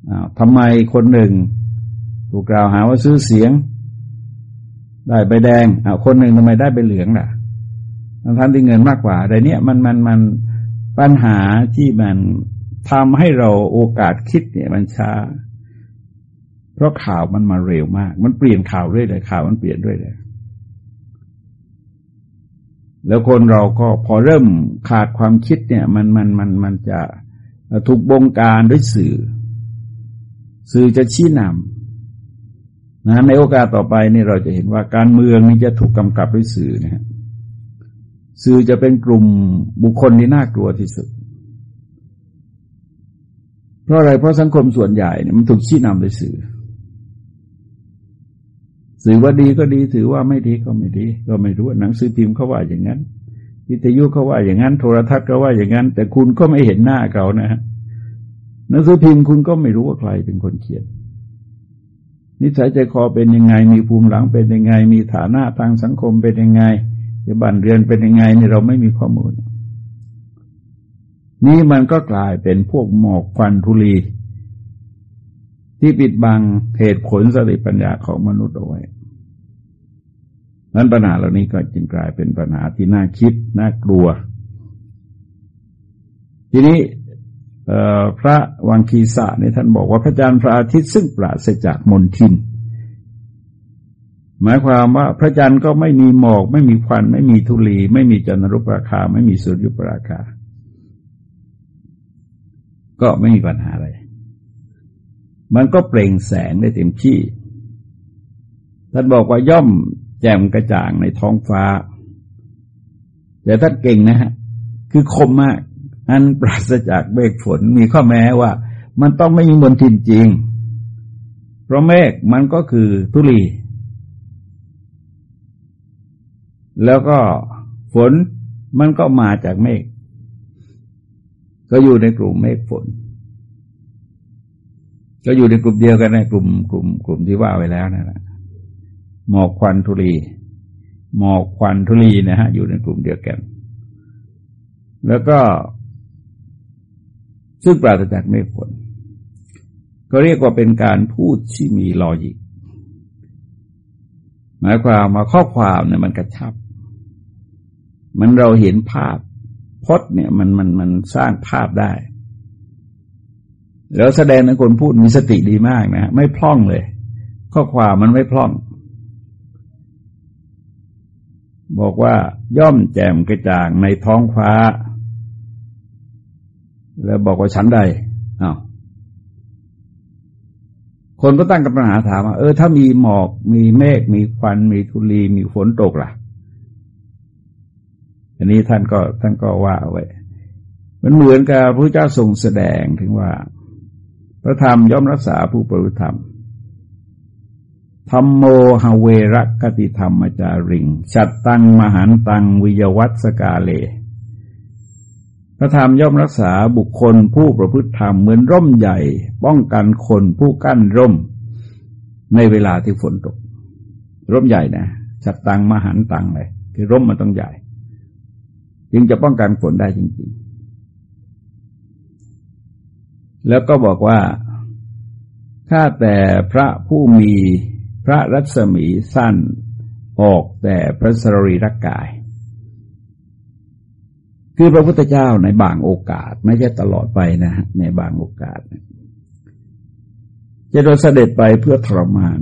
อ้าวทำไมคนหนึ่งถูกกล่าวหาว่าซื้อเสียง ได้ใบแดงอ้าวคนหนึ่งทำไมได้ใบเหลืองล่ะทั้งที่เงินมากกว่าแต่เนี้ยมันมันมัน ปัญหาที่มันทำให้เราโอกาสคิดเนี่ยมันช้า เพราะข่าวมันมาเร็วมาก มันเปลี่ยนข่าวเรื่อยเลยข่าวมันเปลี่ยนเรื่อยเลยแล้วคนเราก็พอเริ่มขาดความคิดเนี่ย มันมันมันมันจะถูกบงการด้วยสื่อ สื่อจะชี้นำนะในโอกาสต่อไปนี่เราจะเห็นว่าการเมืองนี่จะถูกกำกับด้วยสื่อนะฮะ สื่อจะเป็นกลุ่มบุคคลที่น่ากลัวที่สุด เพราะอะไรเพราะสังคมส่วนใหญ่เนี่ยมันถูกชี้นำโดยสื่อ สื่อว่าดีก็ดีถือว่าไม่ดีก็ไม่ดี ก็ไม่รู้หนังสือพิมพ์เขาว่าอย่างนั้นวิทยุเขาว่าอย่างนั้น โทรทัศน์ก็ว่าอย่างนั้น แต่คุณก็ไม่เห็นหน้าเขานะฮะหนังสือพิมพ์คุณก็ไม่รู้ว่าใครเป็นคนเขียนนิสัยใจคอเป็นยังไง มีภูมิหลังเป็นยังไง มีฐานะทางสังคมเป็นยังไง จะบ้านเรือนเป็นยังไงนี่เราไม่มีข้อมูล นี่มันก็กลายเป็นพวกหมอกควันทุลี ที่ปิดบังเหตุผลสติปัญญาของมนุษย์เอาไว้นั้นปัญหาเหล่านี้ก็จึงกลายเป็นปัญหาที่น่าคิดน่ากลัว ทีนี้พระวังคีสะในท่านบอกว่าพระจันทร์พระอาทิตย์ซึ่งปราศจากมนทิน หมายความว่าพระจันทร์ก็ไม่มีหมอก ไม่มีควัน ไม่มีธุลี ไม่มีจันทรุปราคา ไม่มีสุริยุปราคา ก็ไม่มีปัญหาอะไร มันก็เปล่งแสงได้เต็มที่ท่านบอกว่าย่อมแจ่มกระจ่างในท้องฟ้า แต่ท่านเก่งนะฮะ คือคมมาก อันปราศจากเมฆฝนมีข้อแม้ว่า มันต้องไม่มีมนทินจริง เพราะเมฆมันก็คือทุลี แล้วก็ฝนมันก็มาจากเมฆก็อยู่ในกลุ่มเมฆฝน ก็อยู่ในกลุ่มเดียวกันในกลุ่มกลุ่มกลุ่มที่ว่าไว้แล้วนั่นแหละหมอกควันทุลีหมอกควันทุลีนะฮะ อยู่ในกลุ่มเดียวกัน แล้วก็ ซึ่งปราศจากเมฆฝนก็เรียกว่าเป็นการพูดที่มีลอจิก หมายความมาข้อความเนี่ยมันกระชับ มันเราเห็นภาพพจน์เนี่ยมันมันมันสร้างภาพได้ แล้วแสดงในคนพูดมีสติดีมากนะไม่พล่องเลย ข้อความมันไม่พล่อง บอกว่าย่อมแจ่มกระจ่างในท้องฟ้า แล้วบอกว่าฉันใดอ้าว คนก็ตั้งคำถามถามว่าเออถ้ามีหมอกมีเมฆมีควัน มีธุลีมีฝนตกล่ะ อันนี้ท่านก็ท่านก็ว่าไว้ มันเหมือนกับพระเจ้าทรงแสดงถึงว่า พระธรรมย่อมรักษาผู้ปฏิธรรมธรรมโมหเวรกติธรรมจาริงชัดตังมหันตังวิยวัตสกาเล พระธรรมย่อมรักษาบุคคลผู้ประพฤติธรรมเหมือนร่มใหญ่ ป้องกันคนผู้กั้นร่ม ในเวลาที่ฝนตก ร่มใหญ่นะชัดตังมหันตังเลยคือร่มมันต้องใหญ่ จึงจะป้องกันฝนได้จริง ๆ แล้วก็บอกว่าข้าแต่พระผู้มีพระรัศมีสั้นออกแต่พระสรีรกาย คือพระพุทธเจ้าในบางโอกาส ไม่ใช่ตลอดไปนะฮะในบางโอกาส จะโดยเสด็จไปเพื่อทรมาน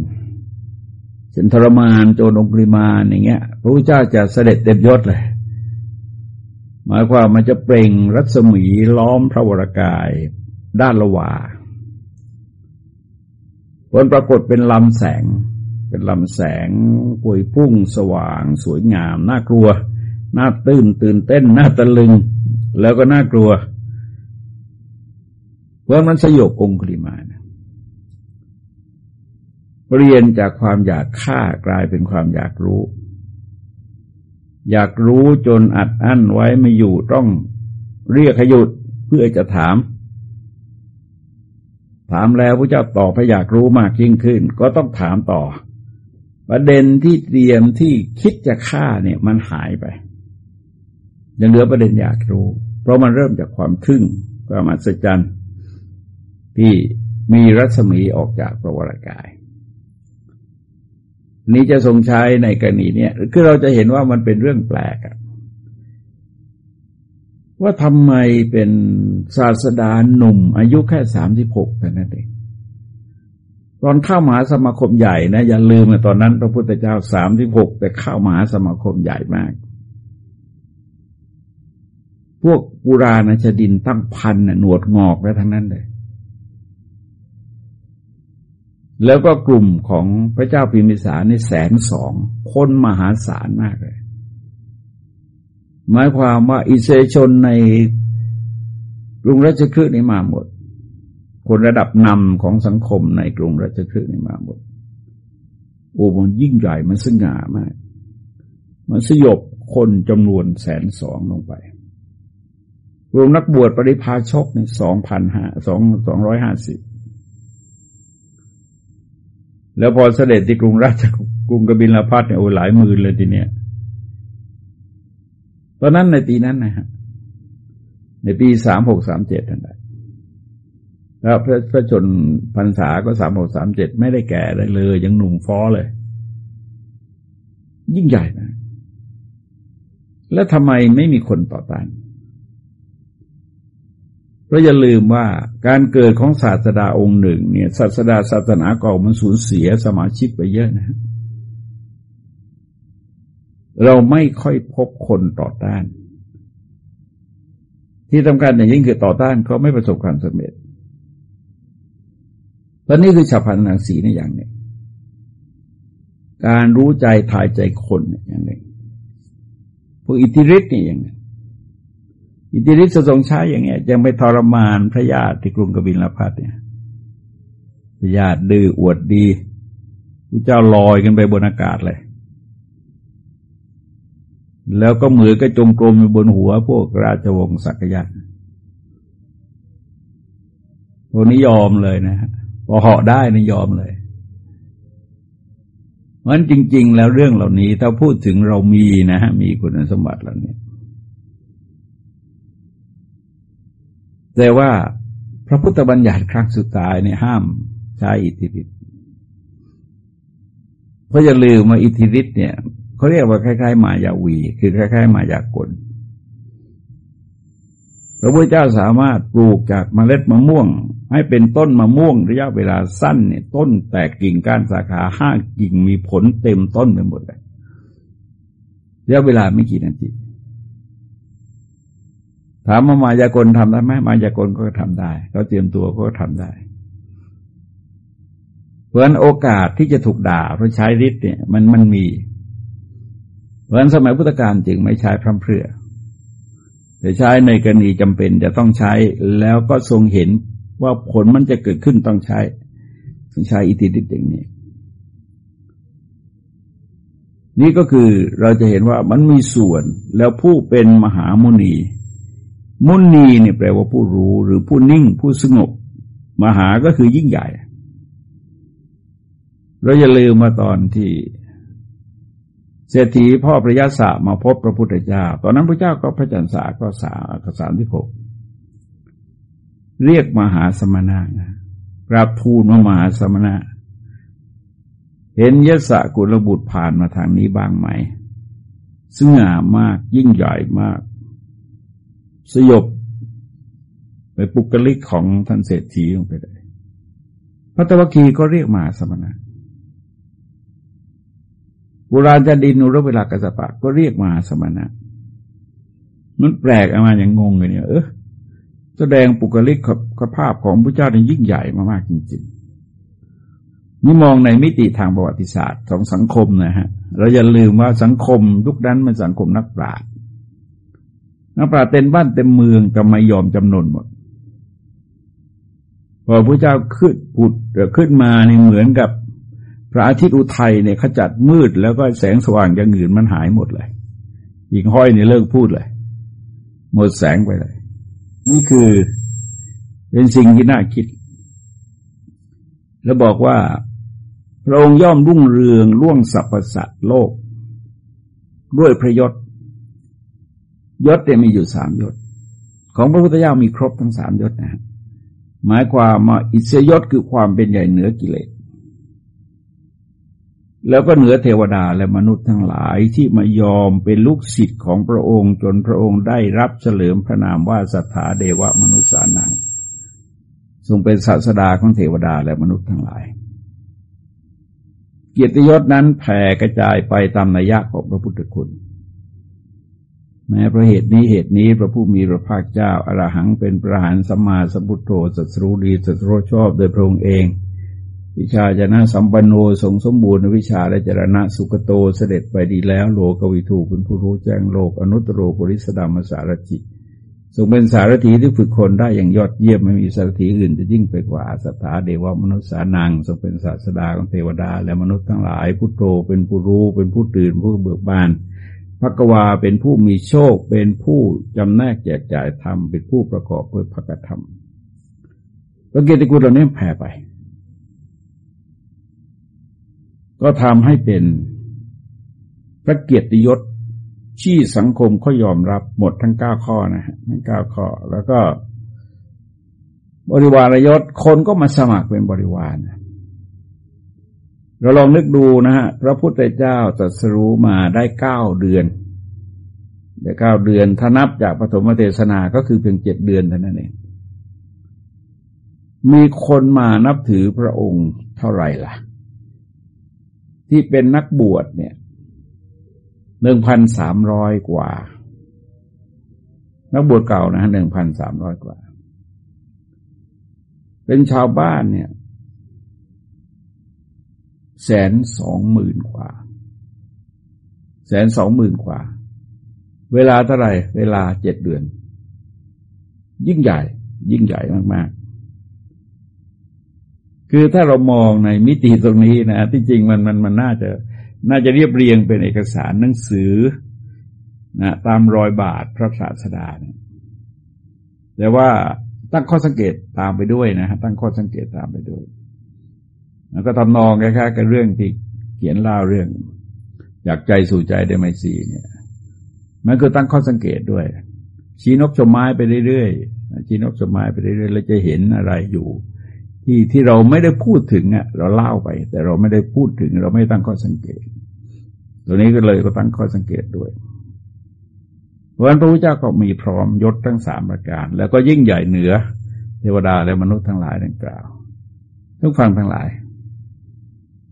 เช่นทรมานโจนองคริมาอย่างเงี้ย พระพุทธเจ้าจะเสด็จเต็มยศเลย หมายความมันจะเปล่งรัศมีล้อมพระวรากายด้านละวาผลปรากฏเป็นลำแสง เป็นลำแสงป่วยพุ่งสว่าง สวยงาม น่ากลัว น่าตื่นตื่นเต้นน่าตะลึง แล้วก็น่ากลัวเพราะมันสยบองคุลิมานะเรียนจากความอยากฆ่ากลายเป็นความอยากรู้ อยากรู้จนอัดอั้นไว้ไม่อยู่ต้องเรียกขยุดเพื่อจะถาม ถามแล้วพระเจ้าตอบพระอยากรู้มากยิ่งขึ้น ก็ต้องถามต่อ ประเด็นที่เตรียมที่คิดจะฆ่าเนี่ยมันหายไป ยังเหลือประเด็นอยากรู้ เพราะมันเริ่มจากความทึ่งความอัศจรรย์ที่มีรัศมีออกจากประวรากาย นี้จะทรงใช้ในกรณีเนี้คือเราจะเห็นว่ามันเป็นเรื่องแปลกว่าทำไมเป็นศาสดาหนุ่ม อายุแค่สามสิบหกแต่นั้นเองตอนเข้ามหาสมาคมใหญ่นะอย่าลืมนะตอนนั้นพระพุทธเจ้าสามสิบหกแต่เข้ามหาสมาคมใหญ่มาก พวกปุราณชดินตั้งพันน่ะหนวดงอกแล้วทั้งนั้นเลย แล้วก็กลุ่มของพระเจ้าพิมิสารในแสนสอง คนมหาศาลมากเลย หมายความว่าอิสราชนในกรุงราชคฤห์นี่มาหมด คนระดับนำของสังคมในกรุงราชคฤห์นี่มาหมด โอ้มันยิ่งใหญ่มันสง่ามาก มันสยบคนจำนวนแสนสองลงไป รวมนักบวชปริพาชกนี่สองพันห้าสองสองร้อยห้าสิบแล้วพอเสด็จที่กรุงราชกรุงกบิลพัทเนี่ยโอ้หลายหมื่นเลยทีเนี้ยตอนนั้นในปีนั้นนะฮะในปีสามหกสามเจ็ดนั่นแหละแล้วพระพระชนพรรษาก็สามหกสามเจ็ดไม่ได้แก่เลยเลย ยังหนุ่มฟ้อเลย ยิ่งใหญ่นะ แล้วทำไมไม่มีคนต่อต้าน เพราะอย่าลืมว่าการเกิดของศาสดาองค์หนึ่ง เนี่ย ศาสดาศาสนาเก่ามันสูญเสียสมาชิกไปเยอะนะ เราไม่ค่อยพบคนต่อต้าน ที่สำคัญอย่างยิ่งคือต่อต้านเขาไม่ประสบความสำเร็จตอนนี้คือฉับพลันหนังสีในอย่างหนึ่งการรู้ใจถ่ายใจคนอย่างหนึ่งพวกอิทธิฤทธิ์นี่อย่างนี้ อิทธิฤทธิ์ทรงใช้อย่างเงี้ยยังไปทรมานพระญาติที่กรุงกบิลพัทเนี่ยพระญาติดื้ออวดดีพระเจ้าลอยกันไปบนอากาศเลย แล้วก็มือก็จงกรมอยู่บนหัวพวกราชวงศ์สักยะพวกนี้ยอมเลยนะฮะพอเหาะได้นี่ยอมเลยเพราะฉะนั้นจริง ๆ แล้วเรื่องเหล่านี้ ถ้าพูดถึงเรามีนะฮะมีคุณสมบัติเหล่านี้ แต่ว่าพระพุทธบัญญัติครั้งสุดท้ายเนี่ยห้ามใช้อิทธิฤทธิ์เพราะอย่าลืมว่าอิทธิฤทธิ์เนี่ยเขาเรียกว่าคล้ายๆ มายาวี คือคล้าย ๆ มายากลพระพุทธเจ้าสามารถปลูกจากเมล็ดมะม่วง ให้เป็นต้นมะม่วงระยะเวลาสั้นเนี่ย ต้นแตกกิ่งก้านสาขาห้ากิ่งมีผลเต็มต้นไปหมดเลยระยะเวลาไม่กี่นาที ถามว่ามายากลทำได้ไหมมายากลก็ทำได้เขาเตรียมตัวก็ทำได้เพราะฉะนั้นโอกาสที่จะถูกด่าเพราะใช้ฤทธิ์เนี่ยมันมันมีเพราะฉะนั้นสมัยพุทธกาลจึงไม่ใช้พร่ำเพรื่อแต่ใช้ในกรณีจำเป็นจะต้องใช้แล้วก็ทรงเห็นว่าผลมันจะเกิดขึ้นต้องใช้ต้องใช้อิทธิฤทธิ์อย่างนี้ นี่ก็คือเราจะเห็นว่ามันมีส่วนแล้วผู้เป็นมหามุนี มุนีเนี่ยแปลว่าผู้รู้หรือผู้นิ่งผู้สงบ มหาก็คือยิ่งใหญ่ เราอย่าลืมมาตอนที่เศรษฐีพ่อพระยาศมาพบพระพุทธเจ้า ตอนนั้นพระเจ้าก็พระจันทร์สาก็สากสามที่หกเรียกมหาสมณะนะกราบทูลมามหาสมณะ เห็นยศกุลบุตรผ่านมาทางนี้บ้างไหมซึ่งงามมากยิ่งใหญ่มาก สยบไปปุกลิกของท่านเศรษฐีลงไปเลยพระตวคีก็เรียกมาสมณะโบราณจะดินุรเวลากสปะก็เรียกมาสมณะ มันแปลกออกมาอย่างงงเลยเนี่ย เออแสดงปุกลิกขภาพของพระเจ้าในยิ่งใหญ่มากๆจริง ๆ นี่มองในมิติทางประวัติศาสตร์ของสังคมนะฮะ เราอย่าลืมว่าสังคมยุคนั้นมันสังคมนักปราชญ์ นักปราชญ์เต็มบ้านเต็มเมืองแต่ไม่ยอมจำนนหมด พอพระเจ้าขึ้นปุดขึ้นมาเนี่เหมือนกับพระอาทิตย์อุทัยเนี่ยขจัดมืดแล้วก็แสงสว่างอย่างอื่นมันหายหมดเลยอีกห้อยเนี่ยเลิกพูดเลย หมดแสงไปเลย นี่คือเป็นสิ่งที่น่าคิด แล้วบอกว่า พระองค์ย่อมรุ่งเรืองล่วงสรรพสัตว์โลก ด้วยพระยศ ยศเนี่ยมีอยู่สามยศ ของพระพุทธเจ้ามีครบทั้งสามยศนะหมายความว่าอิสยศคือความเป็นใหญ่เหนือกิเลสแล้วก็เหนือเทวดาและมนุษย์ทั้งหลายที่มายอมเป็นลูกศิษย์ของพระองค์จนพระองค์ได้รับเฉลิมพระนามว่าสัทธาเดวะมนุษย์สานังทรงเป็นศาสดาของเทวดาและมนุษย์ทั้งหลาย เกียรติยศนั้นแผ่กระจายไปตามนัยยะของพระพุทธคุณ แม้เพราะเหตุนี้เหตุนี้พระผู้มีพระภาคเจ้าอรหังเป็นประหารสัมมาสัมพุทโธสัตรูดีสัตรูชอบโดยพระองค์เอง วิชาจนะสัมปันโนทรงสมบูรณ์วิชาและจรณะสุกโตเสด็จไปดีแล้วโลกวิถูเป็นผู้รู้แจ้งโลกอนุตโรปริสดามสารจิทรงเป็นสารถีที่ฝึกคนได้อย่างยอดเยี่ยมไม่มีสารถีอื่นจะยิ่งไปกว่าสัทธาเดวมนุษย์สานังทรงเป็นศาสดาของเทวดา และมนุษย์ทั้งหลายพุทโธเป็นผู้รู้เป็นผู้ตื่นผู้เบิกบาน พระกวาเป็นผู้มีโชค เป็นผู้จำแนกแจกจ่ายธรรม เป็นผู้ประกอบเพื่อพระกธรรมพระเกติคุณเหล่านี้แผ่ไป ก็ทำให้เป็นพระเกียรติยศที่สังคมเขายอมรับหมดทั้งเก้าข้อนะฮะทั้งเก้าข้อ แล้วก็ บริวารยศคนก็มาสมัครเป็นบริวารนะ เราลองนึกดูนะฮะพระพุทธเจ้าตรัสรู้มาได้เก้าเดือนได้เก้าเดือนถ้านับจากปฐมเทศนาก็คือเพียงเจ็ดเดือนเท่านั้นเอง มีคนมานับถือพระองค์เท่าไหร่ล่ะ ที่เป็นนักบวชเนี่ยหนึ่งพันสามร้อยกว่า นักบวชเก่านะหนึ่งพันสามร้อยกว่า เป็นชาวบ้านเนี่ย แสนสองหมื่นกว่า แสนสองหมื่นกว่า เวลาเท่าไหร่ เวลาเจ็ดเดือน ยิ่งใหญ่ ยิ่งใหญ่มาก ๆ คือถ้าเรามองในมิติตรงนี้นะที่จริงมันมันมันน่าจะ น่าจะเรียบเรียงเป็นเอกสารหนังสือนะตามรอยบาทพระศาสดาเนี่ยแต่ว่าตั้งข้อสังเกตตามไปด้วยนะฮะตั้งข้อสังเกตตามไปด้วย แล้วก็ทำนองคล้ายๆกับเรื่องที่เขียนเล่าเรื่องจากใจสู่ใจได้ไม่สีเนี่ยมันคือตั้งข้อสังเกตด้วย ชี้นกชมไม้ไปเรื่อยๆชี้นกสมัยไปเรื่อยๆเราจะเห็นอะไรอยู่ ที่ที่เราไม่ได้พูดถึงอะเราเล่าไป แต่เราไม่ได้พูดถึง เราไม่ตั้งข้อสังเกต ตัวนี้ก็เลยก็ตั้งข้อสังเกตด้วยวันพระพุทธเจ้าก็มีพร้อมยศทั้งสามประการ แล้วก็ยิ่งใหญ่เหนือ เทวดาและมนุษย์ทั้งหลายดังกล่าวทุกฟังทั้งหลาย